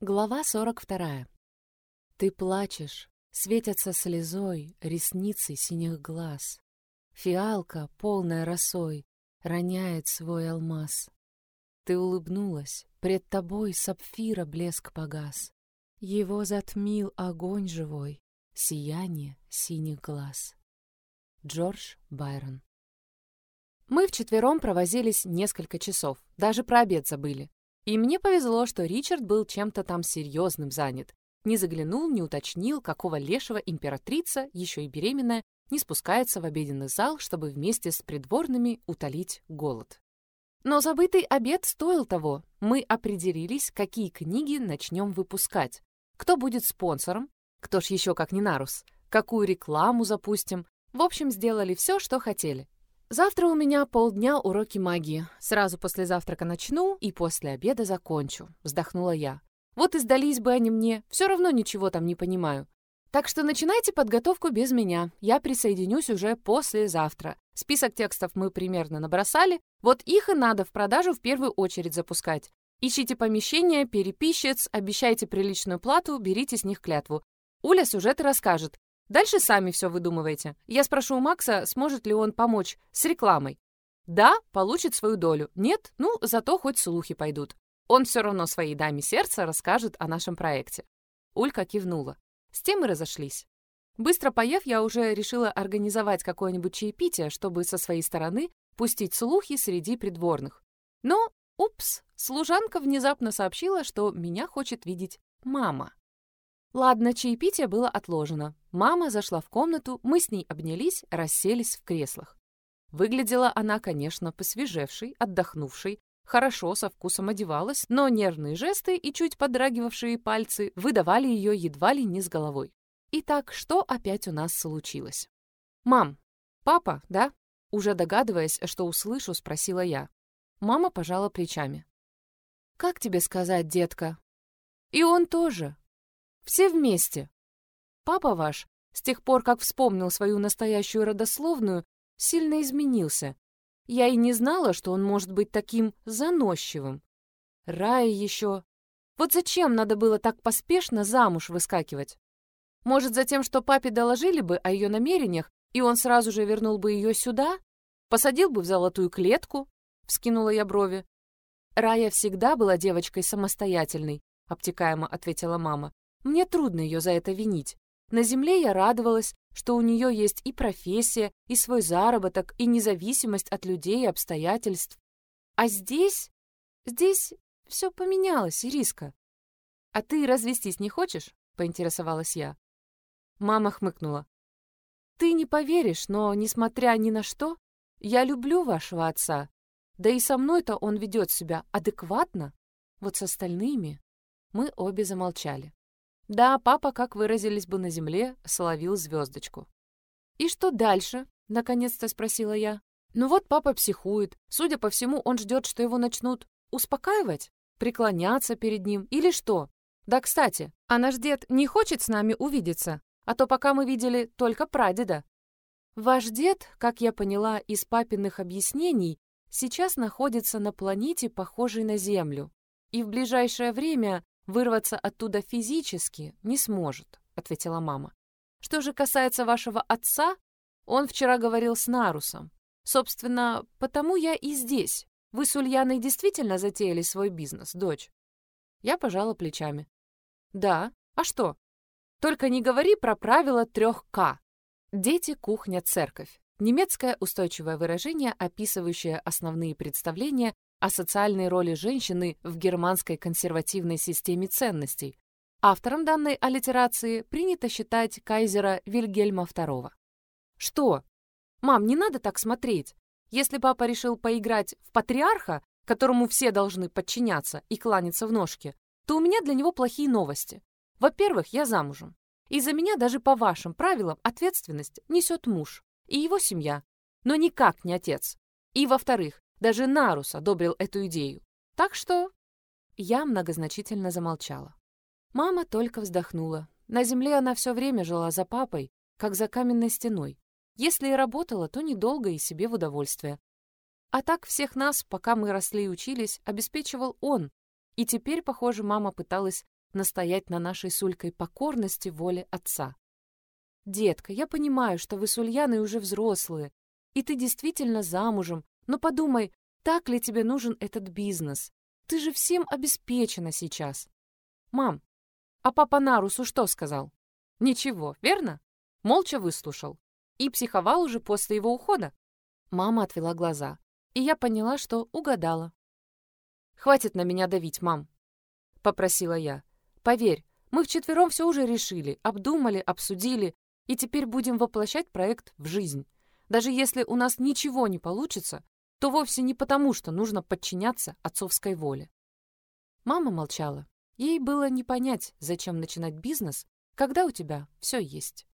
Глава 42. Ты плачешь, светятся слезой ресницы синих глаз. Фиалка, полная росой, роняет свой алмаз. Ты улыбнулась, пред тобой сапфира блеск погас. Его затмил огонь живой, сияние синих глаз. Джордж Байрон Мы вчетвером провозились несколько часов, даже про обед забыли. И мне повезло, что Ричард был чем-то там серьезным занят. Не заглянул, не уточнил, какого лешего императрица, еще и беременная, не спускается в обеденный зал, чтобы вместе с придворными утолить голод. Но забытый обед стоил того. Мы определились, какие книги начнем выпускать. Кто будет спонсором? Кто ж еще как не Нарус? Какую рекламу запустим? В общем, сделали все, что хотели. Завтра у меня полдня уроки магии. Сразу после завтрака начну и после обеда закончу, вздохнула я. Вот и сдались бы они мне, все равно ничего там не понимаю. Так что начинайте подготовку без меня. Я присоединюсь уже послезавтра. Список текстов мы примерно набросали. Вот их и надо в продажу в первую очередь запускать. Ищите помещение, переписчиц, обещайте приличную плату, берите с них клятву. Уля сюжеты расскажет. Дальше сами все выдумывайте. Я спрошу у Макса, сможет ли он помочь с рекламой. Да, получит свою долю. Нет, ну, зато хоть слухи пойдут. Он все равно своей даме сердца расскажет о нашем проекте. Улька кивнула. С тем и разошлись. Быстро поев, я уже решила организовать какое-нибудь чаепитие, чтобы со своей стороны пустить слухи среди придворных. Но, упс, служанка внезапно сообщила, что меня хочет видеть мама. Ладно, чаепитие было отложено. Мама зашла в комнату, мы с ней обнялись, расселись в креслах. Выглядела она, конечно, посвежевшей, отдохнувшей, хорошо, со вкусом одевалась, но нервные жесты и чуть подрагивавшие пальцы выдавали ее едва ли не с головой. Итак, что опять у нас случилось? «Мам, папа, да?» Уже догадываясь, что услышу, спросила я. Мама пожала плечами. «Как тебе сказать, детка?» «И он тоже. Все вместе. Папа ваш, с тех пор, как вспомнил свою настоящую родословную, сильно изменился. Я и не знала, что он может быть таким заносчивым. Рая еще... Вот зачем надо было так поспешно замуж выскакивать? Может, за тем, что папе доложили бы о ее намерениях, и он сразу же вернул бы ее сюда? Посадил бы в золотую клетку? Вскинула я брови. Рая всегда была девочкой самостоятельной, обтекаемо ответила мама. Мне трудно ее за это винить. На земле я радовалась, что у нее есть и профессия, и свой заработок, и независимость от людей и обстоятельств. А здесь... Здесь все поменялось, Ириска. «А ты развестись не хочешь?» — поинтересовалась я. Мама хмыкнула. «Ты не поверишь, но, несмотря ни на что, я люблю вашего отца. Да и со мной-то он ведет себя адекватно. Вот с остальными...» Мы обе замолчали. Да, папа, как выразились бы на земле, словил звездочку. «И что дальше?» — наконец-то спросила я. «Ну вот папа психует. Судя по всему, он ждет, что его начнут успокаивать, преклоняться перед ним или что. Да, кстати, а наш дед не хочет с нами увидеться, а то пока мы видели только прадеда. Ваш дед, как я поняла из папиных объяснений, сейчас находится на планете, похожей на Землю, и в ближайшее время Вырваться оттуда физически не сможет, ответила мама. Что же касается вашего отца, он вчера говорил с Нарусом. Собственно, потому я и здесь. Вы с Ульяной действительно затеяли свой бизнес, дочь? Я пожала плечами. Да, а что? Только не говори про правило трех К. Дети, кухня, церковь. Немецкое устойчивое выражение, описывающее основные представления о социальной роли женщины в германской консервативной системе ценностей. Автором данной аллитерации принято считать кайзера Вильгельма II. Что? Мам, не надо так смотреть. Если папа решил поиграть в патриарха, которому все должны подчиняться и кланяться в ножки, то у меня для него плохие новости. Во-первых, я замужем. И за меня даже по вашим правилам ответственность несет муж и его семья, но никак не отец. И во-вторых, даже Нарус одобрил эту идею. Так что я многозначительно замолчала. Мама только вздохнула. На земле она все время жила за папой, как за каменной стеной. Если и работала, то недолго и себе в удовольствие. А так всех нас, пока мы росли и учились, обеспечивал он. И теперь, похоже, мама пыталась настоять на нашей с Улькой покорности воле отца. «Детка, я понимаю, что вы с Ульяной уже взрослые, и ты действительно замужем, но подумай, так ли тебе нужен этот бизнес? Ты же всем обеспечена сейчас. Мам, а папа Нарусу что сказал? Ничего, верно? Молча выслушал. И психовал уже после его ухода. Мама отвела глаза, и я поняла, что угадала. «Хватит на меня давить, мам», — попросила я. «Поверь, мы вчетвером все уже решили, обдумали, обсудили, и теперь будем воплощать проект в жизнь. Даже если у нас ничего не получится, то вовсе не потому, что нужно подчиняться отцовской воле. Мама молчала. Ей было не понять, зачем начинать бизнес, когда у тебя все есть.